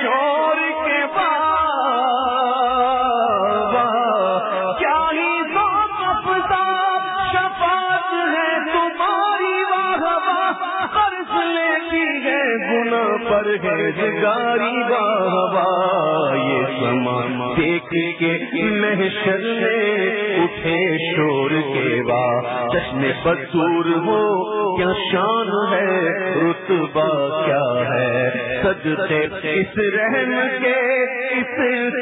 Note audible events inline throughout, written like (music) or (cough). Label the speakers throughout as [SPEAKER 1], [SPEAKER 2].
[SPEAKER 1] شور دیکھ کے محشر میں اٹھے شور کے بعد جشن بدور ہو، کیا شان ہے، رتبہ کیا ہے؟ سجتے اس رحم کے، اس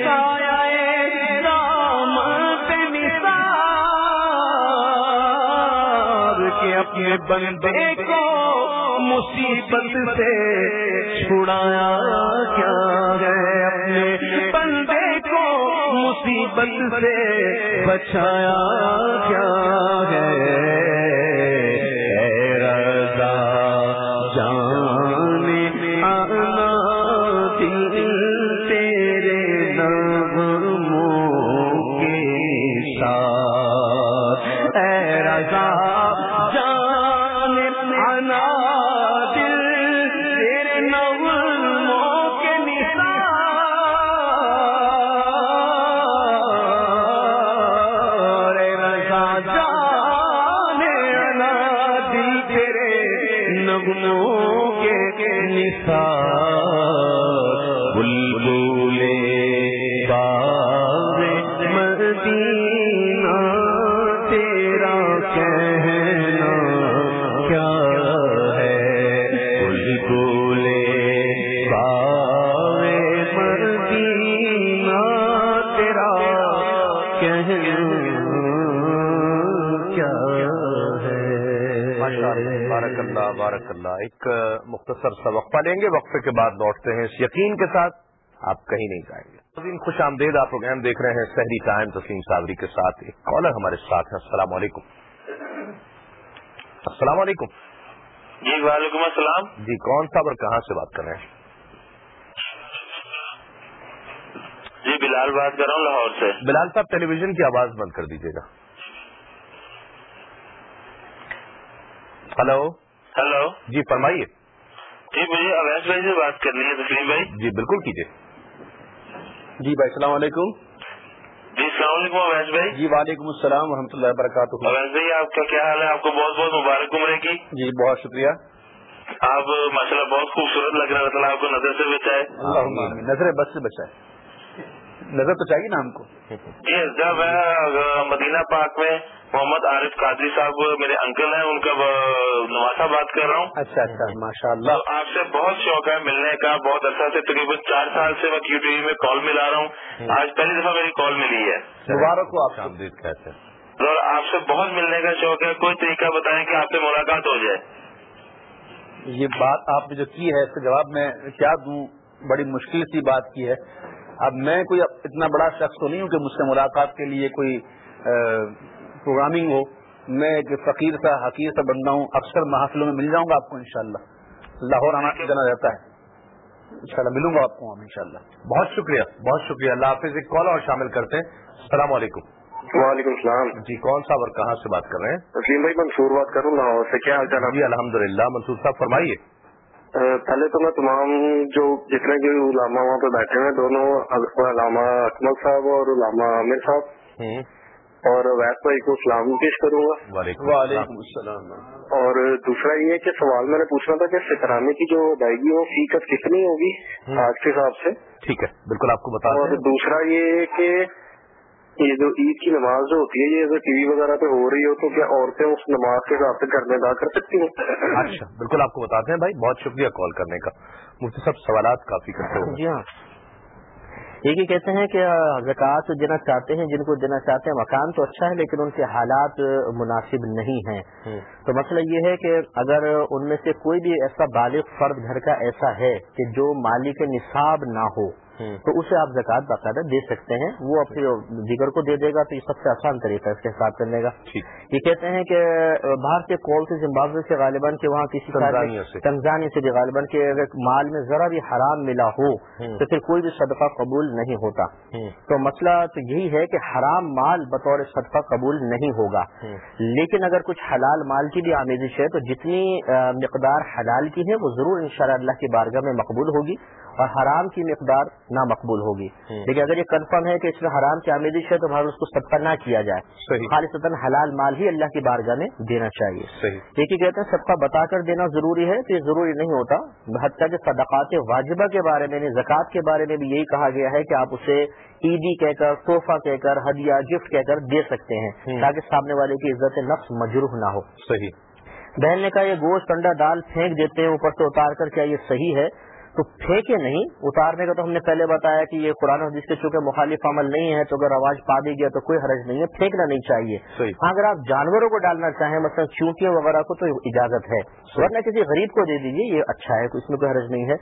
[SPEAKER 1] سایہ رام کے اپنے بندے کو مصیبت سے چھڑایا کیا ہے؟ اپنے بندے مصیبت سے بچایا کیا ہے؟
[SPEAKER 2] یقین کے ساتھ آپ کہیں نہیں جائیں گے۔ خوش آمدید آپ پروگرام دیکھ رہے ہیں سحری ٹائم تسلیم صابری کے ساتھ ایک کالر ہمارے ساتھ ہیں۔ السلام علیکم۔ السلام علیکم۔
[SPEAKER 3] جی وعلیکم السلام۔
[SPEAKER 2] جی کون صاحب اور کہاں سے بات کر رہے ہیں؟
[SPEAKER 3] جی بلال بات کر رہا ہوں لاہور سے۔
[SPEAKER 2] بلال صاحب ٹیلی ویژن کی آواز بند کر دیجیے گا۔ ہلو۔
[SPEAKER 3] ہلو۔
[SPEAKER 2] جی فرمائیے۔
[SPEAKER 3] جی مجھے اویس بھائی سے بات کرنی ہے تسلیم بھائی۔
[SPEAKER 2] جی بالکل کیجیے۔
[SPEAKER 4] جی بھائی السلام علیکم۔
[SPEAKER 3] جی السلام علیکم اویس بھائی۔
[SPEAKER 4] جی وعلیکم السلام ورحمۃ اللہ وبرکاتہ۔
[SPEAKER 3] اویس بھائی آپ کا کیا حال ہے؟ آپ کو بہت بہت مبارک عمرے کی۔
[SPEAKER 4] جی بہت شکریہ۔
[SPEAKER 3] آپ ماشاء اللہ بہت خوبصورت لگ رہا ہے آپ کو نظر سے بچائے۔
[SPEAKER 4] نظر بس سے بچائے۔ نظر تو چاہیے نا ہم کو۔
[SPEAKER 3] جی جب میں مدینہ پاک میں محمد عارف قادری صاحب میرے انکل ہیں ان کا نواسا بات کر رہا ہوں۔
[SPEAKER 4] اچھا اچھا ماشاء اللہ
[SPEAKER 3] آپ سے بہت شوق ہے ملنے کا بہت عرصہ سے تقریباً چار سال سے میں کیو ٹی وی میں کال ملا رہا ہوں۔ آج پہلی دفعہ میری کال ملی ہے۔
[SPEAKER 4] مبارک ہو آپ
[SPEAKER 2] کہتے ہیں۔
[SPEAKER 3] اور آپ سے بہت ملنے کا شوق ہے۔ کوئی طریقہ بتائیں کہ آپ سے ملاقات ہو جائے۔
[SPEAKER 4] یہ بات آپ نے جو کی ہے اس کا جواب میں کیا دوں؟ بڑی مشکل سی بات کی ہے۔ اب میں کوئی اتنا بڑا شخص تو نہیں ہوں کہ مجھ سے ملاقات کے لیے کوئی پروگرامنگ ہو۔ میں ایک فقیر سا حقیر سا بندہ ہوں۔ اکثر محافلوں میں مل جاؤں گا آپ کو انشاءاللہ۔ لاہور آنا جانا رہتا ہے۔ انشاءاللہ ملوں گا آپ کو ہم انشاءاللہ۔
[SPEAKER 2] بہت شکریہ بہت شکریہ۔ اللہ حافظ ایک کال اور شامل کرتے ہیں۔ السلام علیکم۔
[SPEAKER 5] وعلیکم السلام۔
[SPEAKER 2] جی کون صاحب اور کہاں سے بات کر رہے ہیں؟
[SPEAKER 5] تسلیم بھائی منصور بات کروں لاہور سے۔ کیا حال چال
[SPEAKER 2] جی الحمد للہ منصور صاحب فرمائیے۔
[SPEAKER 5] پہلے تو میں تمام جو جتنے بھی علامہ وہاں پہ بیٹھے ہیں دونوں علامہ اکمل صاحب اور علامہ عامر صاحب۔ اور ویس بھائی کو سلام پیش کروں گا۔
[SPEAKER 2] وعلیکم السلام۔
[SPEAKER 5] اور دوسرا یہ کہ سوال میں نے پوچھنا تھا کہ سترانے کی جو ادائیگی ہو فیقت کتنی ہوگی۔ آج کے حساب سے۔
[SPEAKER 2] ٹھیک ہے بالکل آپ کو بتا
[SPEAKER 5] اور دوسرا یہ کہ یہ جو عید کی نماز جو ہوتی ہے یہ اگر ٹی وی وغیرہ پہ ہو رہی ہو تو کیا عورتیں اس نماز کے حساب سے گھر میں ادا کر سکتی ہیں؟
[SPEAKER 2] اچھا بالکل آپ کو بتاتے ہیں بھائی بہت شکریہ کال کرنے کا۔ مفتی صاحب سوالات کافی کرتے ہوں
[SPEAKER 6] جی ہاں۔ ایک یہ کہتے ہیں کہ زکوٰۃ دینا چاہتے ہیں جن کو دینا چاہتے ہیں مکان تو اچھا ہے لیکن ان کے حالات مناسب نہیں ہیں۔ تو مسئلہ یہ ہے کہ اگر ان میں سے کوئی بھی ایسا بالغ فرد گھر کا ایسا ہے کہ جو مالک نصاب نہ ہو تو اسے آپ زکوٰۃ باقاعدہ دے سکتے ہیں وہ اپنے دیگر کو دے دے گا تو یہ سب سے آسان طریقہ ہے اس کے حساب کرنے کا یہ کہتے ہیں کہ باہر سے کال سے زمبابوے سے غالباً کہ وہاں کسی۔ تنزانی سے بھی غالباً کہ اگر مال میں ذرا بھی حرام ملا ہو۔ تو پھر کوئی بھی صدقہ قبول نہیں ہوتا۔ تو مسئلہ تو یہی ہے کہ حرام مال بطور صدقہ قبول نہیں ہوگا۔ لیکن اگر کچھ حلال مال کی بھی آمیزش ہے تو جتنی مقدار حلال کی ہے وہ ضرور انشاءاللہ اللہ کی بارگاہ میں مقبول ہوگی اور حرام کی مقدار نامقبول ہوگی۔ لیکن اگر یہ کنفرم ہے کہ اس میں حرام کی آمیزش ہے تو بھائی اس کو صدقہ نہ کیا جائے۔
[SPEAKER 2] صحیح۔
[SPEAKER 6] خالص حلال مال ہی اللہ کی بارگاہ میں دینا چاہیے۔ ہی کہتے ہیں صدقہ بتا کر دینا ضروری ہے تو یہ ضروری نہیں ہوتا۔ حتیٰ کہ صدقات واجبہ کے بارے میں زکوٰۃ کے بارے میں بھی یہی کہا گیا ہے کہ آپ اسے عیدی کہہ کر تحفہ کہہ کر ہدیہ گفٹ کہہ کر دے سکتے ہیں تاکہ سامنے والے کی عزت نفس مجروح نہ ہو۔
[SPEAKER 2] صحیح۔
[SPEAKER 6] بہن نے کہا یہ گوشت انڈا دال پھینک دیتے ہیں اوپر سے اتار کر کیا یہ صحیح ہے؟ تو پھینکے نہیں؟ اتارنے کا تو ہم نے پہلے بتایا کہ یہ قرآن حدیث کے چونکہ مخالف عمل نہیں ہے تو اگر آواز پا دی گیا تو کوئی حرج نہیں ہے پھینکنا نہیں چاہیے۔ ہاں اگر آپ جانوروں کو ڈالنا چاہیں مثلا چونٹیوں وغیرہ کو تو اجازت ہے ورنہ کسی غریب کو دے دیجیے یہ اچھا ہے اس میں کوئی حرج نہیں ہے۔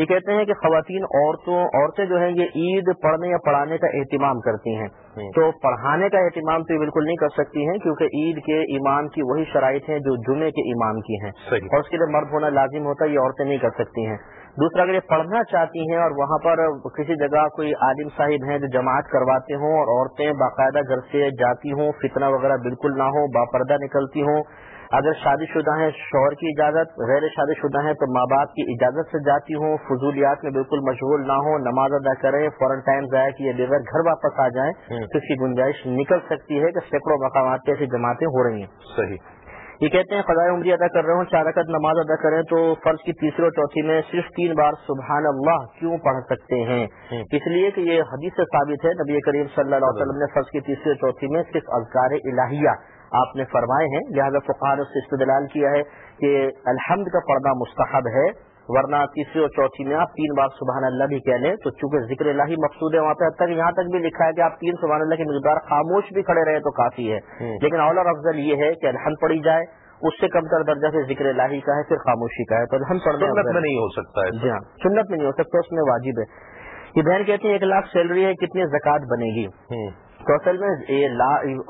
[SPEAKER 6] یہ کہتے ہیں کہ خواتین عورتوں عورتیں جو ہیں یہ عید پڑھنے یا پڑھانے کا اہتمام کرتی ہیں۔ تو پڑھانے کا اہتمام تو بالکل نہیں کر سکتی ہیں کیونکہ عید کے امام کی وہی شرائط ہیں جو جمعے کے امام کی ہیں۔ اور اس کے لیے مرد ہونا لازم ہوتا ہے یہ عورتیں نہیں کر سکتی ہیں۔ دوسرا اگر یہ پڑھنا چاہتی ہیں اور وہاں پر کسی جگہ کوئی عالم صاحب ہیں جو جماعت کرواتے ہوں اور عورتیں باقاعدہ گھر سے جاتی ہوں فتنہ وغیرہ بالکل نہ ہو باپردہ نکلتی ہوں اگر شادی شدہ ہیں شوہر کی اجازت غیر شادی شدہ ہیں تو ماں باپ کی اجازت سے جاتی ہوں فضولیات میں بالکل مشغول نہ ہو نماز ادا کریں فوراً ٹائم ضائع کیے بغیر گھر واپس آ جائیں تو اس کی گنجائش نکل سکتی ہے کہ سینکڑوں مقامات پہ ایسی جماعتیں ہو رہی ہیں۔
[SPEAKER 2] صحیح۔
[SPEAKER 6] یہ کہتے ہیں خدائے عمری ادا کر رہے ہوں چار رکعت نماز ادا کریں تو فرض کی تیسری اور چوتھی میں صرف تین بار سبحان اللہ کیوں پڑھ سکتے ہیں؟ اس لیے کہ یہ حدیث سے ثابت ہے نبی کریم صلی اللہ علیہ وسلم نے فرض کی تیسری اور چوتھی میں صرف اذکار الہیہ آپ نے فرمائے ہیں۔ لہذا فقار سے استدلال کیا ہے کہ الحمد کا پردہ مستحب ہے۔ ورنہ تیسری اور چوتھی میں آپ تین بار سبحان اللہ بھی کہہ لیں تو چونکہ ذکر اللہ ہی مقصود ہے وہاں پہ تک یہاں تک بھی لکھا ہے کہ آپ تین سبحان اللہ کی مقدار خاموش بھی کھڑے رہے تو کافی ہے۔ لیکن اولا افضل یہ ہے کہ الحمد پڑھی جائے اس سے کم تر درجہ سے ذکر الہی کا ہے پھر خاموشی کا ہے۔ تو الحمد
[SPEAKER 2] سنت میں نہیں ہو سکتا ہے۔
[SPEAKER 6] جی ہاں سنت میں نہیں ہو سکتا اس میں واجب ہے۔ یہ بہن کہتی ہیں ایک لاکھ سیلری ہے کتنی زکوٰۃ بنے گی؟ تو اصل میں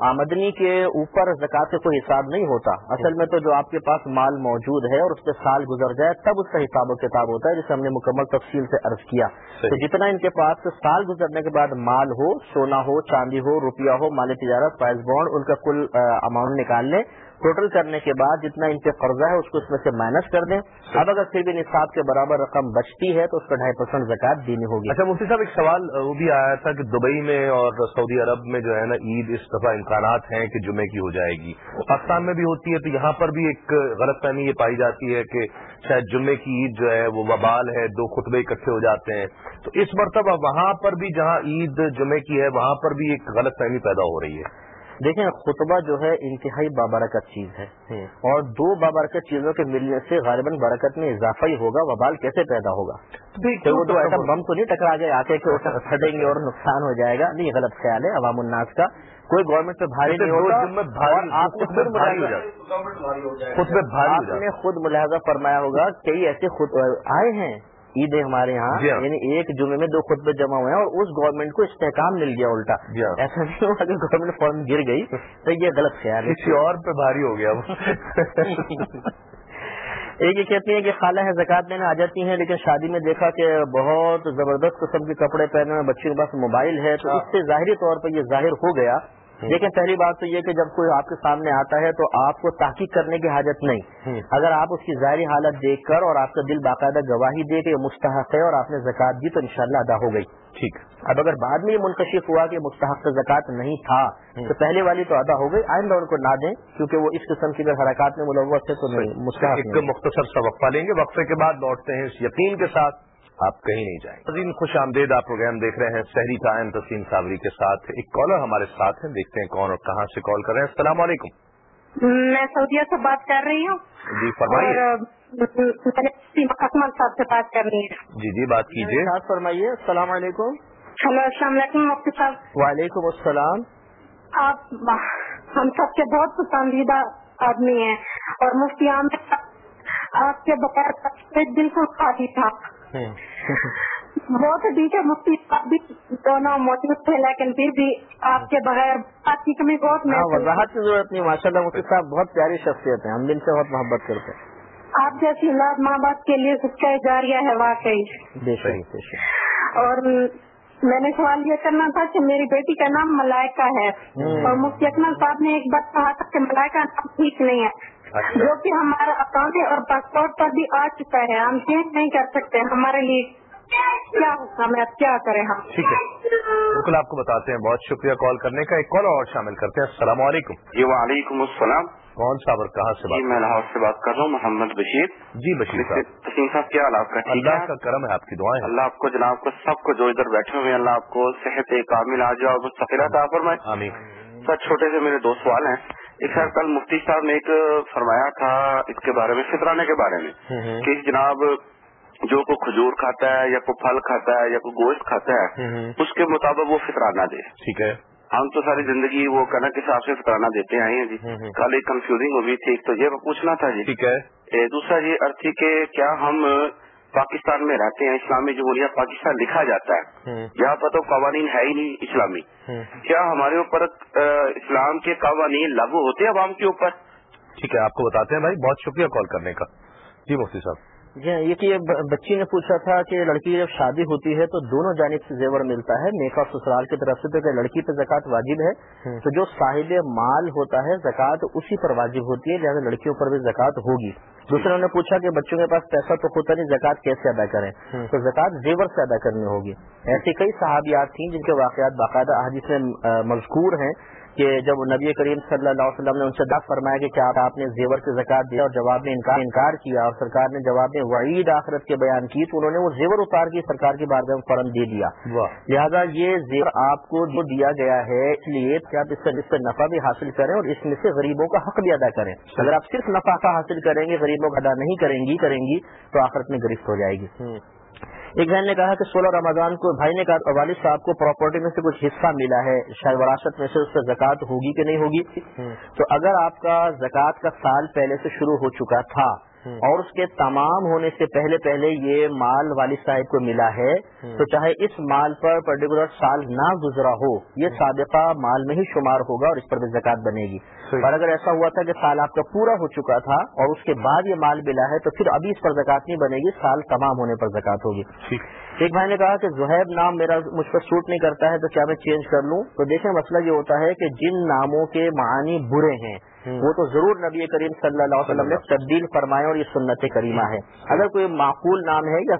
[SPEAKER 6] آمدنی کے اوپر زکوٰۃ سے کوئی حساب نہیں ہوتا۔ اصل میں تو جو آپ کے پاس مال موجود ہے اور اس پہ سال گزر جائے تب اس کا حساب و کتاب ہوتا ہے جسے ہم نے مکمل تفصیل سے عرض کیا۔ تو جتنا ان کے پاس سال گزرنے کے بعد مال ہو سونا ہو چاندی ہو روپیہ ہو مالی تجارت فائز بانڈ ان کا کل اماؤنٹ نکال لیں۔ ٹوٹل کرنے کے بعد جتنا ان پہ قرضہ ہے اس کو اس میں سے مائنس کر دیں۔ اب اگر پھر بھی نصاب کے برابر رقم بچتی ہے تو اس کو ڈھائی پرسینٹ زکات دینی ہوگی۔
[SPEAKER 2] اچھا مفتی صاحب، ایک سوال، وہ بھی آیا تھا کہ دبئی میں اور سعودی عرب میں جو ہے نا عید اس دفعہ امکانات ہیں کہ جمعے کی ہو جائے گی۔ پاکستان میں بھی ہوتی ہے، تو یہاں پر بھی ایک غلط فہمی یہ پائی جاتی ہے کہ شاید جمعے کی عید جو ہے وہ وبال ہے، دو خطبے اکٹھے ہو جاتے ہیں۔ تو اس مرتبہ وہاں پر بھی جہاں عید جمعے کی ہے، وہاں پر بھی ایک غلط فہمی پیدا ہو رہی ہے۔
[SPEAKER 6] دیکھیں خطبہ جو ہے انتہائی بابرکت چیز ہے۔ اور دو بابرکت چیزوں کے ملنے سے غالباً برکت میں اضافہ ہی ہوگا وبال کیسے پیدا ہوگا؟ تو وہ دو ایٹم بم تو نہیں ٹکرا گئے آ کے پھٹیں گے اور نقصان ہو جائے گا؟ نہیں یہ غلط خیال ہے عوام الناس کا۔ کوئی گورنمنٹ پہ بھاری نہیں ہوگا آپ نے خود ملاحظہ فرمایا ہوگا کئی ایسے خود آئے ہیں۔ عید ہمارے یہاں یعنی ایک جمعے میں دو خطبے جمع ہوئے ہیں اور اس گورنمنٹ کو استحکام مل گیا الٹا۔ ایسا نہیں ہوا کہ گورنمنٹ فورم گر گئی تو یہ غلط خیال ہے۔
[SPEAKER 2] کسی اور پہ بھاری ہو گیا۔ (laughs)
[SPEAKER 6] ایک یہ کہتی ہیں کہ خالہ ہے زکات دینے آ جاتی ہیں لیکن شادی میں دیکھا کہ بہت زبردست قسم کے کپڑے پہنے ہوئے بچے کے پاس موبائل ہے تو اس سے ظاہری طور پر یہ ظاہر ہو گیا لیکن پہلی بات تو یہ کہ جب کوئی آپ کے سامنے آتا ہے تو آپ کو تحقیق کرنے کی حاجت نہیں۔ اگر آپ اس کی ظاہری حالت دیکھ کر اور آپ کا دل باقاعدہ گواہی دے کہ یہ مستحق ہے اور آپ نے زکات دی تو انشاءاللہ ادا ہو گئی۔
[SPEAKER 2] ٹھیک۔
[SPEAKER 6] اب اگر بعد میں یہ منکشف ہوا کہ مستحق زکات نہیں تھا تو پہلے والی تو ادا ہو گئی۔ آئندہ ان کو نہ دیں کیونکہ وہ اس قسم کی اگر حرکات میں ملوث ہے تو مستحق
[SPEAKER 2] ایک مختصر سا وقفہ لیں گے۔ وقفے کے بعد لوٹتے ہیں اس یقین کے ساتھ آپ کہیں نہیں جائیں عظیم خوش آمدید آپ پروگرام دیکھ رہے ہیں شہری ٹائم تسلیم صابری کے ساتھ۔ ایک کالر ہمارے ساتھ ہیں دیکھتے ہیں کون اور کہاں سے کال کر رہے ہیں۔ السلام علیکم۔
[SPEAKER 7] میں سعودیہ سے بات کر رہی ہوں۔
[SPEAKER 2] جی فرمائیے۔
[SPEAKER 7] اکمل صاحب سے بات کر رہی ہوں
[SPEAKER 2] جی جی بات کیجیے۔
[SPEAKER 6] فرمائیے۔ السلام علیکم۔
[SPEAKER 7] ہلو السلام علیکم مفتی صاحب۔
[SPEAKER 6] وعلیکم السلام۔
[SPEAKER 7] آپ ہم سب کے بہت پسندیدہ آدمی ہیں۔ اور مفتی عامر آپ کے بغیر بالکل خالی تھا؟ بہت ٹھیک ہے مفتی بھی دونوں موجود تھے لیکن پھر بھی آپ کے بغیر آپ کی کمی بہت
[SPEAKER 6] وضاحت کی ضرورت نہیں ماشاء اللہ مفتی صاحب بہت پیاری شخصیت ہے ہم دل سے بہت محبت کرتے ہیں۔
[SPEAKER 7] آپ جیسی اولاد ماں باپ کے لیے سچائی جاریہ ہے واقعی۔
[SPEAKER 6] بے شک
[SPEAKER 7] اور میں نے سوال یہ کرنا تھا کہ میری بیٹی کا نام ملائکہ ہے۔ اور مفتی اکمل صاحب نے ایک بات کہا تھا کہ ملائکہ نام ٹھیک نہیں ہے۔ اچھا۔ جو کہ ہمارا اکاؤنٹ اور پاسپورٹ پر بھی آ چکا ہے۔ ہم چینج نہیں کر سکتے۔ ہمارے لیے کیا حکم کیا کریں ہم؟
[SPEAKER 2] ٹھیک ہے۔ بالکل آپ کو بتاتے ہیں۔ بہت شکریہ کال کرنے کا۔ ایک کال اور شامل کرتے ہیں۔ السلام علیکم۔
[SPEAKER 8] جی وعلیکم السلام۔
[SPEAKER 2] کون سا اور کہاں سے
[SPEAKER 8] جی، میں لاہور سے بات کر رہا ہوں۔ محمد بشیر۔
[SPEAKER 2] جی بشیر صاحب۔
[SPEAKER 8] صاحب کیا حالات کا؟
[SPEAKER 2] اللہ کا کرم ہے آپ کی دعائیں
[SPEAKER 8] اللہ آپ کو جناب کو سب کو جو ادھر بیٹھے ہوئے اللہ آپ کو صحت کامل آ جاؤ سفیرہ تعفر
[SPEAKER 2] میں
[SPEAKER 8] سر چھوٹے سے میرے دو سوال ہیں۔ ایک سر کل مفتی صاحب نے ایک فرمایا تھا اس کے بارے میں فطرانے کے بارے میں کہ جناب جو کوئی کھجور کھاتا ہے یا کوئی پھل کھاتا ہے یا کوئی گوشت کھاتا ہے اس کے مطابق وہ فطرانہ دے۔
[SPEAKER 2] ٹھیک ہے۔
[SPEAKER 8] ہم تو ساری زندگی وہ کہنا کے حساب سے فطرانہ دیتے آئے ہیں جی۔ کل ایک کنفیوزنگ ہوئی تھی ایک تو یہ پوچھنا تھا جی۔
[SPEAKER 2] ٹھیک ہے۔
[SPEAKER 8] دوسرا یہ ارتھ کہ کیا ہم پاکستان میں رہتے ہیں اسلامی جمہوریہ پاکستان لکھا جاتا ہے۔ یہاں پر تو قوانین ہے ہی نہیں اسلامی۔ کیا ہمارے اوپر اسلام کے قوانین لاگو ہوتے ہیں عوام کے اوپر؟
[SPEAKER 2] ٹھیک ہے آپ کو بتاتے ہیں بھائی بہت شکریہ کال کرنے کا۔ جی مفتی صاحب۔
[SPEAKER 6] جی ہاں، یہ کہ بچی نے پوچھا تھا کہ لڑکی کی جب شادی ہوتی ہے تو دونوں جانب سے زیور ملتا ہے میکا سسرال کی طرف سے تو کہ لڑکی پہ زکوٰۃ واجب ہے۔ تو جو صاحب مال ہوتا ہے زکوٰۃ اسی پر واجب ہوتی ہے لہٰذا لڑکیوں پر بھی زکوٰۃ ہوگی۔ دوسرے نے پوچھا کہ بچوں کے پاس پیسہ تو ہوتا نہیں زکوٰۃ کیسے ادا کریں؟ تو زکوٰۃ زیور سے ادا کرنی ہوگی۔ ایسی کئی صحابیات تھیں جن کے واقعات باقاعدہ احادیث میں مذکور ہیں۔ کہ جب نبی کریم صلی اللہ علیہ وسلم نے ان سے دعا فرمایا کہ کیا آپ نے زیور کی زکات دیا اور جواب میں انکار انکار کیا اور سرکار نے جواب میں وعید آخرت کے بیان کی تو انہوں نے وہ زیور اتار کے سرکار کی بارگاہ میں فوراً دے دیا۔ لہذا یہ زیور آپ کو جو دیا گیا ہے اس لیے کہ آپ اس سے اس سے نفع بھی حاصل کریں اور اس میں سے غریبوں کا حق بھی ادا کریں۔ اگر آپ صرف نفع کا حاصل کریں گے غریبوں کا ادا نہیں کریں گی کریں گی تو آخرت میں گرفت ہو جائے گی۔ ایک بہن نے کہا کہ سولہ رمضان کو بھائی نے کہا والد صاحب کو پراپرٹی میں سے کچھ حصہ ملا ہے شاید وراثت میں سے اس سے زکوٰۃ ہوگی کہ نہیں ہوگی؟ تو اگر آپ کا زکوٰۃ کا سال پہلے سے شروع ہو چکا تھا اور اس کے تمام ہونے سے پہلے پہلے یہ مال والد صاحب کو ملا ہے۔ تو چاہے اس مال پر پرٹیکولر سال نہ گزرا ہو یہ سابقہ مال میں ہی شمار ہوگا اور اس پر بھی زکوٰۃ بنے گی۔ اور اگر ایسا ہوا تھا کہ سال آپ کا پورا ہو چکا تھا اور اس کے بعد یہ مال ملا ہے تو پھر ابھی اس پر زکوٰۃ نہیں بنے گی سال تمام ہونے پر زکوٰۃ ہوگی۔ ایک بھائی نے کہا کہ زہیب نام میرا مجھ پر سوٹ نہیں کرتا ہے تو کیا میں چینج کر لوں؟ تو دیکھیں مسئلہ یہ ہوتا ہے کہ جن ناموں کے معانی برے ہیں وہ تو ضرور نبی کریم صلی اللہ علیہ وسلم نے تبدیل فرمائے اور یہ سنت کریمہ ہے۔ اگر کوئی معقول نام ہے یا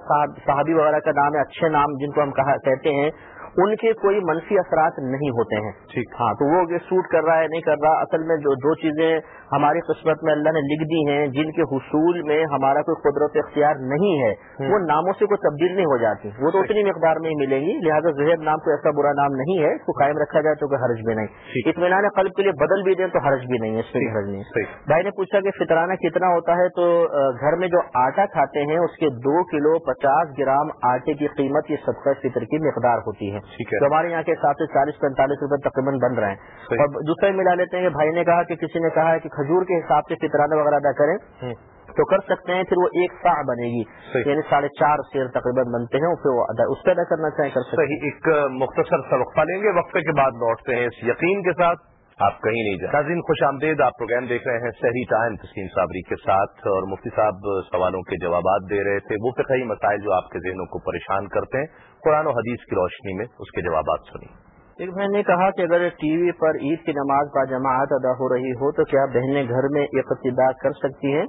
[SPEAKER 6] صحابی وغیرہ کا نام ہے اچھے نام جن کو ہم کہا کہتے ہیں ان کے کوئی منفی اثرات نہیں ہوتے ہیں۔
[SPEAKER 2] ٹھیک۔
[SPEAKER 6] ہاں تو وہ یہ سوٹ کر رہا ہے نہیں کر رہا اصل میں جو دو چیزیں ہماری قسمت میں اللہ نے لکھ دی ہیں جن کے حصول میں ہمارا کوئی قدرت اختیار نہیں ہے وہ ناموں سے کوئی تبدیل نہیں ہو جاتی۔ وہ تو اتنی مقدار میں ہی ملیں گی لہٰذا زہر نام کوئی ایسا برا نام نہیں ہے اس کو قائم رکھا جائے تو کوئی حرج بھی نہیں۔ اطمینان قلب کے لیے بدل بھی دیں تو حرج بھی نہیں ہے اس میں حرج نہیں بھائی نے پوچھا کہ فطرانہ کتنا ہوتا ہے تو گھر میں جو آٹا کھاتے ہیں اس کے دو کلو پچاس گرام آٹے کی قیمت یہ صدقہ فطر کی مقدار ہوتی ہے۔ تو ہمارے یہاں کے حساب سے چالیس پینتالیس روپے تقریباً بن رہے ہیں۔ اور دوسرے ملا لیتے ہیں کہ بھائی نے کہا کہ کسی نے کہا ہے کہ کھجور کے حساب سے فطرانہ وغیرہ ادا کریں تو کر سکتے ہیں پھر وہ ایک سا بنے گی۔ یعنی ساڑھے چار شیر تقریباً بنتے ہیں پھر وہ ادا اس پہ ادا کرنا چاہیں کر سکتے ہیں۔
[SPEAKER 2] ایک مختصر سا وقفہ لیں گے۔ وقفے کے بعد لوٹتے ہیں۔ اس یقین کے ساتھ آپ کہیں نہیں جائیں۔ ناظرین خوش آمدید آپ پروگرام دیکھ رہے ہیں سحری ٹائم تسلیم صابری کے ساتھ اور مفتی صاحب سوالوں کے جوابات دے رہے تھے۔ وہ فقہی مسائل جو آپ کے ذہنوں کو پریشان کرتے ہیں قرآن و حدیث کی روشنی میں اس کے جوابات سنیں
[SPEAKER 6] ایک بہن نے کہا کہ اگر ٹی وی پر عید کی نماز با جماعت ادا ہو رہی ہو تو کیا بہنیں گھر میں اقتدا کر سکتی ہیں؟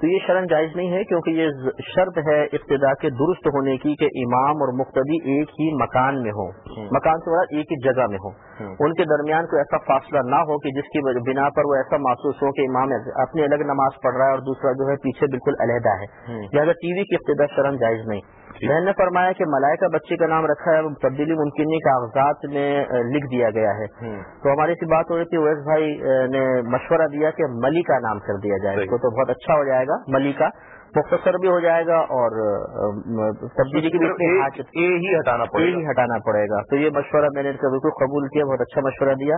[SPEAKER 6] تو یہ شرن جائز نہیں ہے کیونکہ یہ شرط ہے ابتدا کے درست ہونے کی کہ امام اور مقتدی ایک ہی مکان میں ہو مکان سے مراد ایک ہی جگہ میں ہو ان کے درمیان کوئی ایسا فاصلہ نہ ہو کہ جس کی بنا پر وہ ایسا محسوس ہو کہ امام اپنی الگ نماز پڑھ رہا ہے اور دوسرا جو ہے پیچھے بالکل علیحدہ ہے۔ لہٰذا ٹی وی کی ابتدا شرن جائز نہیں۔ بہن نے فرمایا کہ ملائکہ بچے کا نام رکھا ہے تبدیلی ممکن نہیں کاغذات میں لکھ دیا گیا ہے۔ تو ہماری سی بات ہو رہی تھی اویس بھائی نے مشورہ دیا کہ ملکہ نام کر دیا جائے۔ اس کو تو بہت اچھا ہو جائے گا ملکہ مختصر بھی ہو جائے گا اور تبدیلی کی بھی
[SPEAKER 2] ہی ہٹانا پڑے گا۔
[SPEAKER 6] ہٹانا پڑے گا۔ تو یہ مشورہ میں نے ان کا بالکل قبول کیا بہت اچھا مشورہ دیا۔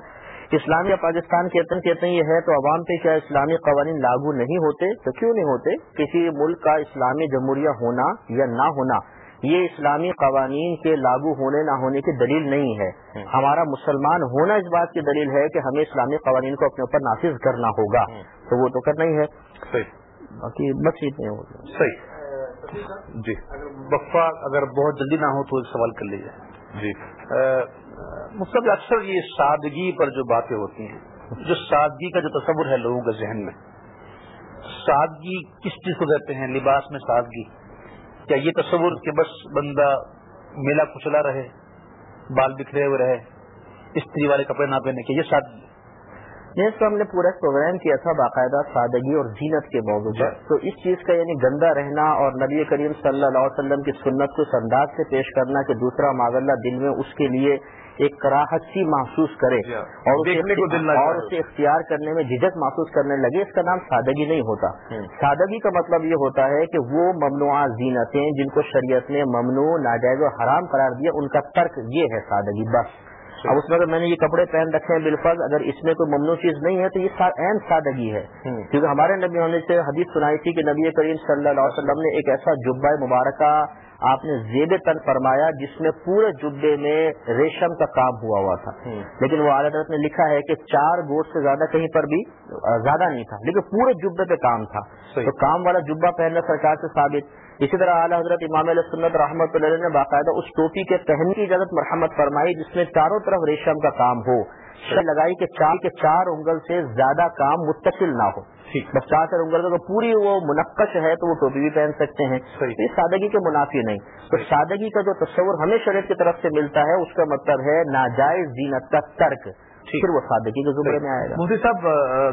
[SPEAKER 6] اسلامیہ پاکستان کہتے ہیں کہتے ہیں یہ ہے تو عوام پہ کیا اسلامی قوانین لاگو نہیں ہوتے تو کیوں نہیں ہوتے؟ کسی ملک کا اسلامی جمہوریہ ہونا یا نہ ہونا یہ اسلامی قوانین کے لاگو ہونے نہ ہونے کی دلیل نہیں ہے۔ ہمارا مسلمان ہونا اس بات کی دلیل ہے کہ ہمیں اسلامی قوانین کو اپنے اوپر نافذ کرنا ہوگا۔ تو وہ تو کرنا ہی ہے۔ باقی بس اتنے ہو
[SPEAKER 2] صحیح۔ جی۔
[SPEAKER 4] وقفہ اگر بہت جلدی نہ ہو تو ایک سوال کر لیجیے
[SPEAKER 2] جی۔
[SPEAKER 4] مطلب اکثر یہ سادگی پر جو باتیں ہوتی ہیں جو سادگی کا جو تصور ہے لوگوں کے ذہن میں سادگی کس چیز کو کہتے ہیں؟ لباس میں سادگی۔ کیا یہ تصور کہ بس بندہ میلا کچلا رہے بال بکھرے ہوئے رہے استری والے کپڑے نہ پہنے کے یہ سادگی؟
[SPEAKER 6] جس کو ہم نے پورا پروگرام کیا تھا باقاعدہ سادگی اور زینت کے موضوع پر۔ تو اس چیز کا یعنی گندا رہنا اور نبی کریم صلی اللہ علیہ وسلم کی سنت کو اس انداز سے پیش کرنا کہ دوسرا معذلہ دل میں اس کے لیے ایک کراہت سی محسوس کرے۔ اور اسے اور اسے اختیار کرنے میں جھجک محسوس کرنے لگے اس کا نام سادگی نہیں ہوتا۔ سادگی کا مطلب یہ ہوتا ہے کہ وہ ممنوع زینتیں جن کو شریعت نے ممنوع ناجائز و حرام قرار دیا ان کا ترک یہ ہے سادگی بس۔ اب اس میں اگر میں نے یہ کپڑے پہن رکھے ہیں بالفظ اگر اس میں کوئی ممنوع چیز نہیں ہے تو یہ اہم سادگی ہے۔ کیونکہ ہمارے نبی ہونے سے حدیث سنائی تھی کہ نبی کریم صلی اللہ علیہ وسلم نے ایک ایسا جبہ مبارکہ آپ نے زیب تن فرمایا جس میں پورے جبے میں ریشم کا کام ہوا ہوا تھا۔ لیکن وہ اعلیٰ نے لکھا ہے کہ چار گوشت سے زیادہ کہیں پر بھی زیادہ نہیں تھا لیکن پورے جبے پہ کام تھا۔ تو کام والا جبہ پہننا سرکار سے ثابت۔ اسی طرح اعلیٰ حضرت امام علیہ سنت رحمۃ اللہ نے باقاعدہ اس ٹوپی کے پہننے کی اجازت مرحمت فرمائی جس میں چاروں طرف ریشم کا کام ہو۔ لگائی کہ چار کے چار انگل سے زیادہ کام متصل نہ ہو۔ بس چار سے انگل کا پوری وہ منقش ہے تو وہ ٹوپی بھی پہن سکتے ہیں۔ یہ سادگی کے منافی نہیں۔ تو سادگی کا جو تصور ہمیں شریعت کی طرف سے ملتا ہے اس کا مطلب ہے ناجائز زینت کا ترک۔ پھر وہ سادگی کے زمرے میں آئے گا۔
[SPEAKER 2] مودی صاحب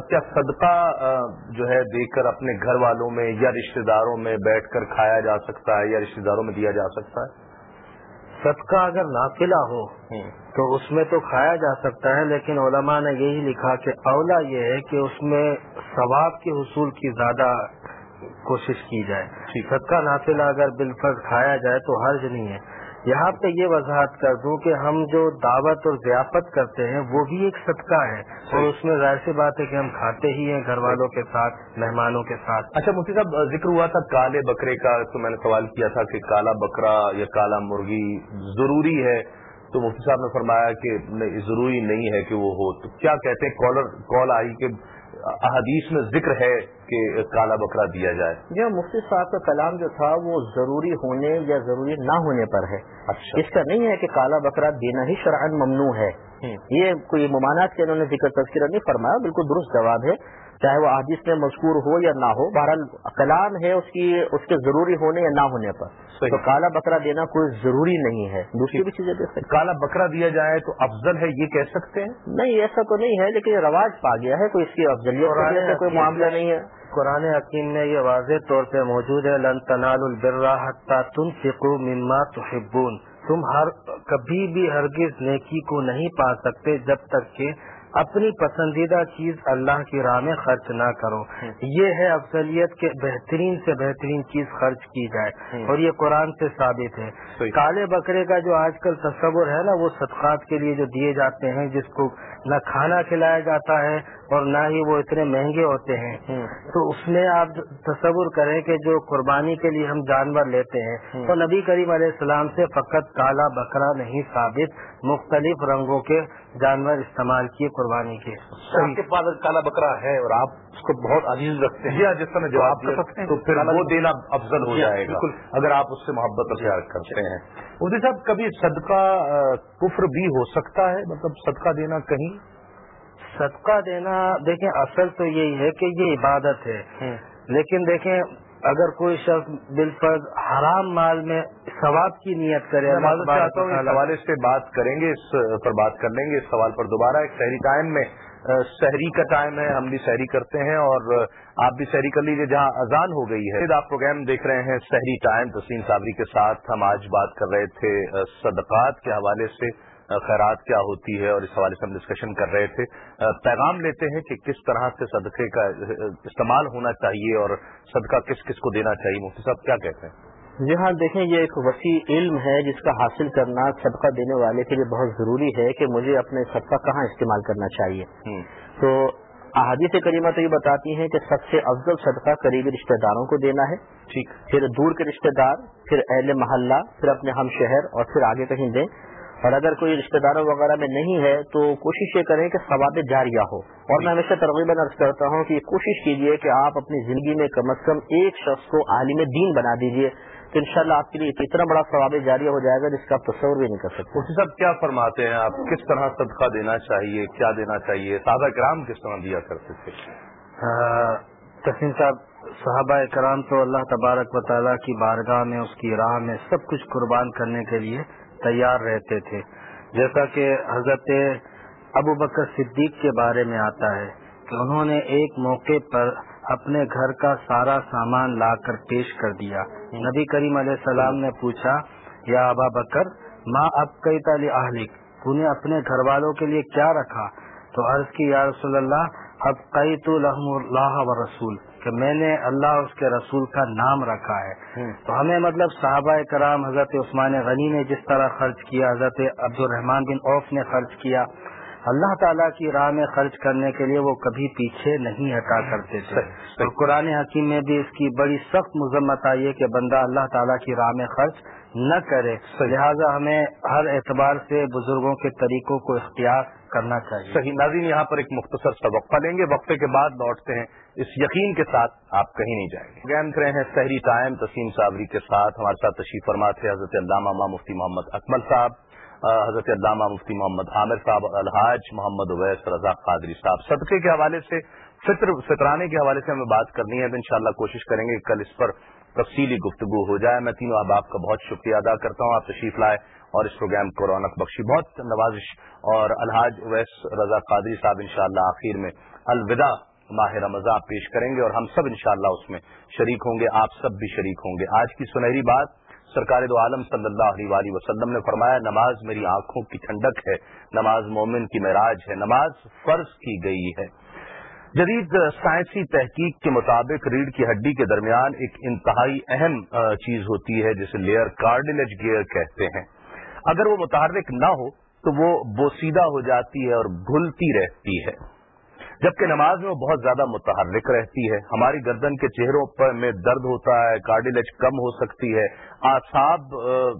[SPEAKER 2] کیا صدقہ جو ہے دیکھ کر اپنے گھر والوں میں یا رشتہ داروں میں بیٹھ کر کھایا جا سکتا ہے یا رشتہ داروں میں دیا جا سکتا ہے؟
[SPEAKER 9] صدقہ اگر نافلہ ہو، تو اس میں تو کھایا جا سکتا ہے، لیکن علماء نے یہی لکھا کہ اولا یہ ہے کہ اس میں ثواب کے حصول کی زیادہ کوشش کی جائے۔ صدقہ نافلہ اگر بالفرض کھایا جائے تو حرج نہیں ہے۔ یہاں پہ یہ وضاحت کر دوں کہ ہم جو دعوت اور ضیافت کرتے ہیں، وہ بھی ایک صدقہ ہے۔ اور اس میں ظاہر سی بات ہے کہ ہم کھاتے ہی ہیں گھر والوں کے ساتھ، مہمانوں کے ساتھ۔
[SPEAKER 2] اچھا مفتی صاحب، ذکر ہوا تھا کالے بکرے کا، تو میں نے سوال کیا تھا کہ کالا بکرا یا کالا مرغی ضروری ہے؟ تو مفتی صاحب نے فرمایا کہ ضروری نہیں ہے کہ وہ ہو۔ تو کیا کہتے ہیں؟ کالر، کال آئی کہ احادیث میں ذکر ہے کہ کالا بکرا دیا جائے۔
[SPEAKER 6] جی مفتی صاحب کا کلام جو تھا وہ ضروری ہونے یا ضروری نہ ہونے پر ہے۔ اچھا۔ اس کا نہیں ہے کہ کالا بکرا دینا ہی شرعن ممنوع ہے۔ یہ کوئی ممانعت کے انہوں نے ذکر تذکرہ نہیں فرمایا بالکل درست جواب ہے۔ چاہے وہ حادث میں مذکور ہو یا نہ ہو بہرحال کلام ہے اس کی اس کے ضروری ہونے یا نہ ہونے پر۔ تو کالا بکرا دینا کوئی ضروری نہیں ہے۔ دوسری بھی چیزیں دے سکتے
[SPEAKER 2] کالا بکرا دیا جائے تو افضل ہے یہ کہہ سکتے ہیں؟
[SPEAKER 6] نہیں ایسا تو نہیں ہے لیکن یہ رواج پا گیا ہے کوئی اس کی افضلیت کوئی معاملہ نہیں ہے۔
[SPEAKER 9] قرآن حکیم میں یہ واضح طور پہ موجود ہے لن تنال البرا تم فکو مما تحبون۔ تم ہر کبھی بھی ہرگز نیکی کو نہیں پا سکتے جب تک کہ اپنی پسندیدہ چیز اللہ کی راہ میں خرچ نہ کرو۔ یہ ہے افضلیت کے بہترین سے بہترین چیز خرچ کی جائے۔ اور یہ قرآن سے ثابت ہے۔ کالے بکرے کا جو آج کل تصور ہے نا وہ صدقات کے لیے جو دیے جاتے ہیں جس کو نہ کھانا کھلایا جاتا ہے اور نہ ہی وہ اتنے مہنگے ہوتے ہیں۔ تو اس میں آپ تصور کریں کہ جو قربانی کے لیے ہم جانور لیتے ہیں تو نبی کریم علیہ السلام سے فقط کالا بکرا نہیں ثابت مختلف رنگوں کے جانور استعمال کیے قربانی کے
[SPEAKER 2] پاس کالا بکرا ہے اور آپ اس کو بہت عزیز رکھتے ہیں جس طرح جواب کر سکتے ہیں۔ تو پھر وہ دینا افضل ہو جائے گا اگر آپ اس سے محبت اختیار کرتے ہیں۔ ادھر صاحب کبھی صدقہ کفر بھی ہو سکتا ہے؟ مطلب صدقہ دینا کہیں؟
[SPEAKER 9] صدقہ دینا دیکھیں اصل تو یہی ہے کہ یہ عبادت ہے۔ لیکن دیکھیں اگر کوئی شخص بالفرض حرام مال میں ثواب کی نیت کرے
[SPEAKER 2] چاہتا ہوں اس حوالے سے بات کریں گے اس پر بات کر لیں گے۔ اس سوال پر دوبارہ ایک شہری ٹائم میں شہری کا ٹائم ہے، ہم بھی شہری کرتے ہیں اور آپ بھی شہری کر لیجیے جہاں اذان ہو گئی ہے۔ آپ پروگرام دیکھ رہے ہیں شہری ٹائم، تسلیم صابری کے ساتھ ہم آج بات کر رہے تھے صدقات کے حوالے سے خیرات کیا ہوتی ہے اور اس حوالے سے ہم ڈسکشن کر رہے تھے۔ پیغام لیتے ہیں کہ کس طرح سے صدقے کا استعمال ہونا چاہیے اور صدقہ کس کس کو دینا چاہیے۔ مفتی صاحب کیا کہتے ہیں؟
[SPEAKER 6] جی ہاں دیکھیں یہ ایک وسیع علم ہے جس کا حاصل کرنا صدقہ دینے والے کے لیے بہت ضروری ہے کہ مجھے اپنے صدقہ کہاں استعمال کرنا چاہیے۔ تو احادیث کریمہ تو یہ بتاتی ہیں کہ سب سے افضل صدقہ قریبی رشتہ داروں کو دینا ہے۔ ٹھیک۔ پھر دور کے رشتہ دار پھر اہل محلہ پھر اپنے ہم شہر اور پھر آگے کہیں دیں۔ اور اگر کوئی رشتہ داروں وغیرہ میں نہیں ہے تو کوشش یہ کریں کہ ثواب جاریہ ہو۔ اور میں ہمیشہ ترغیب عرض کرتا ہوں کہ کوشش کیجیے کہ آپ اپنی زندگی میں کم از کم ایک شخص کو عالم دین بنا دیجیے تو انشاءاللہ آپ کے لیے اتنا بڑا ثواب جاریہ ہو جائے گا جس کا آپ تصور بھی نہیں کر سکتے۔
[SPEAKER 2] اسی صاحب کیا فرماتے ہیں آپ؟ کس طرح صدقہ دینا چاہیے؟ کیا دینا چاہیے؟ سادہ کرام کس طرح دیا کرتے تھے؟
[SPEAKER 9] تسیم صاحب صحابہ کرام تو اللہ تبارک و تعالیٰ کی بارگاہ میں اس کی راہ میں سب کچھ قربان کرنے کے لیے تیار رہتے تھے۔ جیسا کہ حضرت ابو بکر صدیق کے بارے میں آتا ہے کہ انہوں نے ایک موقع پر اپنے گھر کا سارا سامان لا کر پیش کر دیا۔ نبی کریم علیہ السلام نے پوچھا یا ابا بکر ماں اب کئی تالی اہلک تو نے اپنے گھر والوں کے لیے کیا رکھا؟ تو عرض کی یا رسول اللہ اب قئی تو اللہ و رسول کہ میں نے اللہ اس کے رسول کا نام رکھا ہے۔ تو ہمیں مطلب صحابہ کرام حضرت عثمان غنی نے جس طرح خرچ کیا حضرت عبد الرحمان بن اوف نے خرچ کیا۔ اللہ تعالیٰ کی راہ میں خرچ کرنے کے لیے وہ کبھی پیچھے نہیں ہٹا کرتے تھے۔ اور قرآن حکیم میں بھی اس کی بڑی سخت مذمت آئی ہے کہ بندہ اللہ تعالیٰ کی راہ میں خرچ نہ کرے۔ لہٰذا ہمیں ہر اعتبار سے بزرگوں کے طریقوں کو اختیار کرنا چاہیے۔
[SPEAKER 2] صحیح ناظرین یہاں پر ایک مختصر سا وقفہ لیں گے۔ وقفے کے بعد لوٹتے ہیں۔ اس یقین کے ساتھ آپ کہیں نہیں جائیں گے۔ گیم کرے ہیں سحری ٹائم تسیم صابری کے ساتھ ہمارے ساتھ تشریف فرما تھے حضرت علامہ مفتی محمد اکمل صاحب۔ حضرت علامہ مفتی محمد عامر صاحب الحاج محمد اویس رضا قادری صاحب، صدقے کے حوالے سے، فطر، فطرانے کے حوالے سے ہمیں بات کرنی ہے، تو انشاءاللہ کوشش کریں گے کل اس پر تفصیلی گفتگو ہو جائے۔ میں تینوں احباب کا بہت شکریہ ادا کرتا ہوں، آپ تشریف لائے اور اس پروگرام کو رونق بخشی۔ بہت نوازش اور الحاج اویس رضا قادری صاحب انشاءاللہ آخر میں الوداع ماہ رمضان پیش کریں گے اور ہم سب انشاءاللہ اس میں شریک ہوں گے، آپ سب بھی شریک ہوں گے۔ آج کی سنہری بات سرکار دو عالم صلی اللہ علیہ وآلہ وسلم نے فرمایا، نماز میری آنکھوں کی ٹھنڈک ہے، نماز مومن کی معراج ہے، نماز فرض کی گئی ہے۔ جدید سائنسی تحقیق کے مطابق ریڑھ کی ہڈی کے درمیان ایک انتہائی اہم چیز ہوتی ہے، جسے لیئر کارڈلج گیئر کہتے ہیں۔ اگر وہ متحرک نہ ہو، تو وہ بوسیدہ ہو جاتی ہے اور گھلتی رہتی ہے۔ جبکہ نماز میں وہ بہت زیادہ متحرک رہتی ہے۔ ہماری گردن کے چہروں پر میں درد ہوتا ہے کارڈلج کم ہو سکتی ہے آساب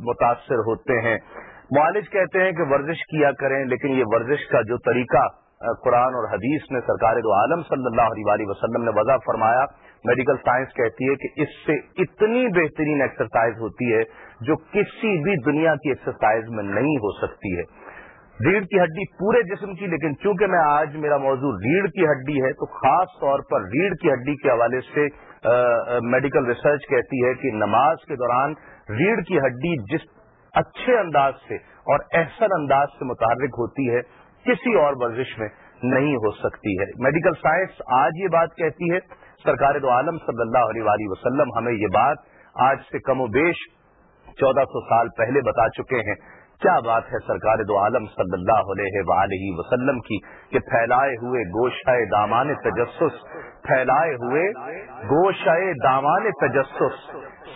[SPEAKER 2] متاثر ہوتے ہیں۔ معالج کہتے ہیں کہ ورزش کیا کریں، لیکن یہ ورزش کا جو طریقہ قرآن اور حدیث نے سرکار دو عالم صلی اللہ علیہ وسلم نے وضع فرمایا، میڈیکل سائنس کہتی ہے کہ اس سے اتنی بہترین ایکسرسائز ہوتی ہے جو کسی بھی دنیا کی ایکسرسائز میں نہیں ہو سکتی ہے۔ ریڑھ کی ہڈی پورے جسم کی، لیکن چونکہ میں آج میرا موضوع ریڑھ کی ہڈی ہے، تو خاص طور پر ریڑھ کی ہڈی کے حوالے سے میڈیکل ریسرچ کہتی ہے کہ نماز کے دوران ریڑھ کی ہڈی جس اچھے انداز سے اور احسن انداز سے متحرک ہوتی ہے، کسی اور ورزش میں نہیں ہو سکتی ہے۔ میڈیکل سائنس آج یہ بات کہتی ہے، سرکار دو عالم صلی اللہ علیہ وسلم ہمیں یہ بات آج سے کم و بیش چودہ سو سال پہلے بتا چکے ہیں۔ کیا بات ہے سرکار دو عالم صلی اللہ علیہ وآلہ وسلم کی کہ پھیلائے ہوئے گوشائے دامان تجسس، پھیلائے ہوئے گوشائے دامان تجسس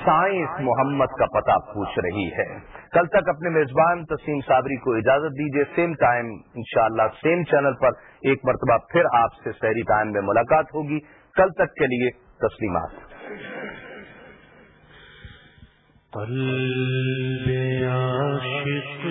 [SPEAKER 2] سائنس محمد کا پتہ پوچھ رہی ہے۔ کل تک اپنے میزبان تسیم صابری کو اجازت دیجیے سیم ٹائم انشاءاللہ سیم چینل پر ایک مرتبہ پھر آپ سے سحری ٹائم میں ملاقات ہوگی۔ کل تک کے لیے تسلیمات۔
[SPEAKER 1] قلب عاشق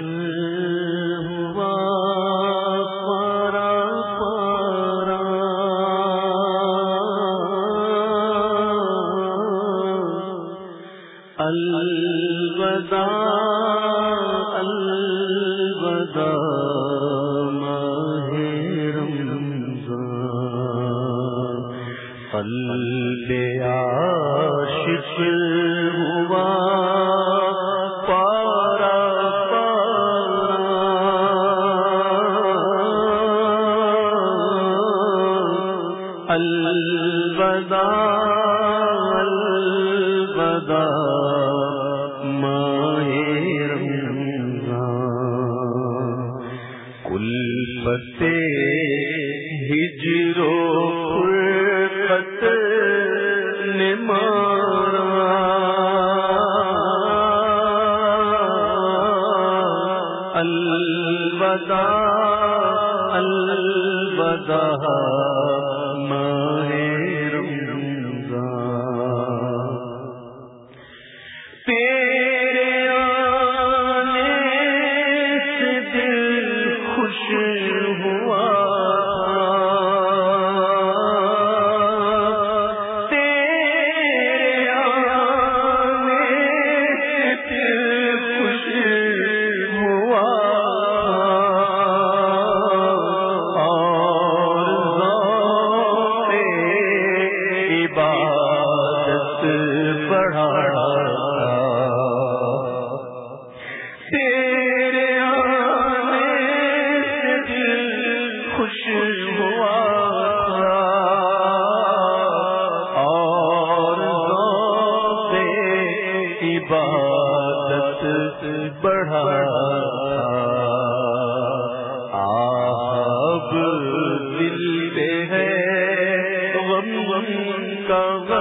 [SPEAKER 1] دہا کا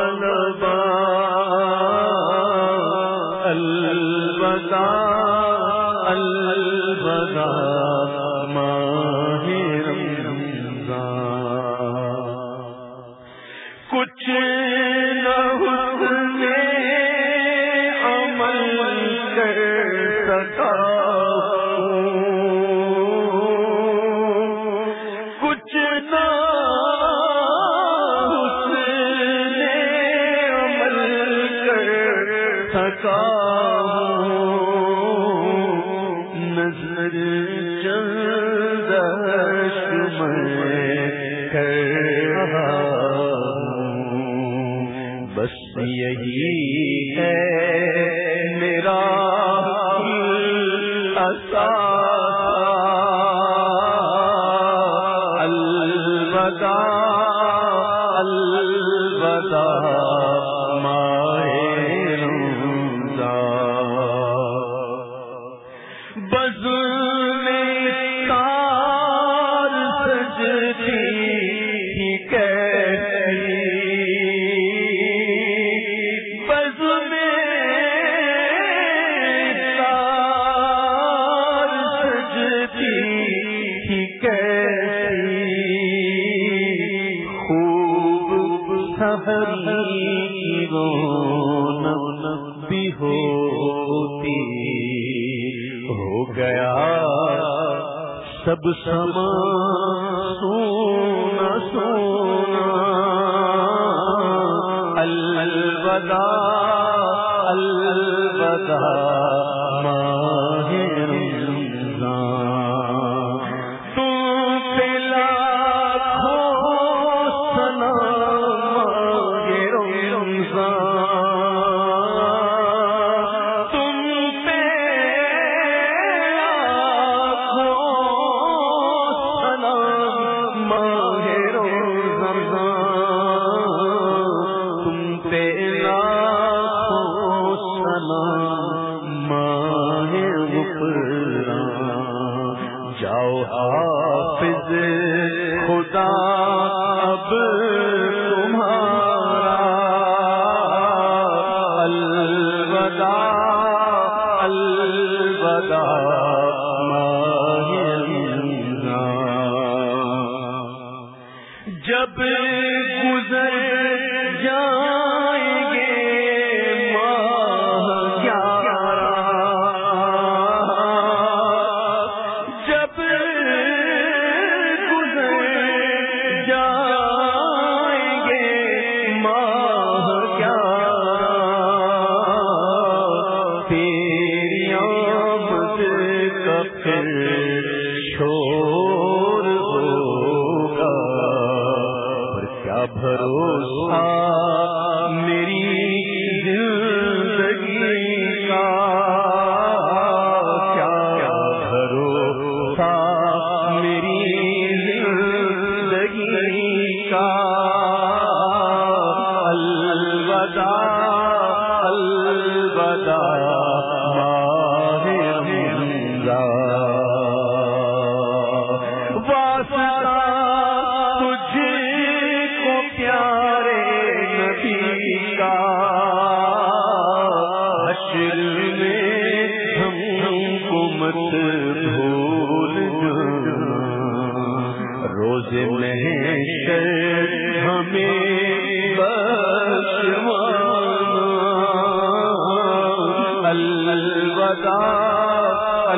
[SPEAKER 1] البدا سب سما پھر الوداع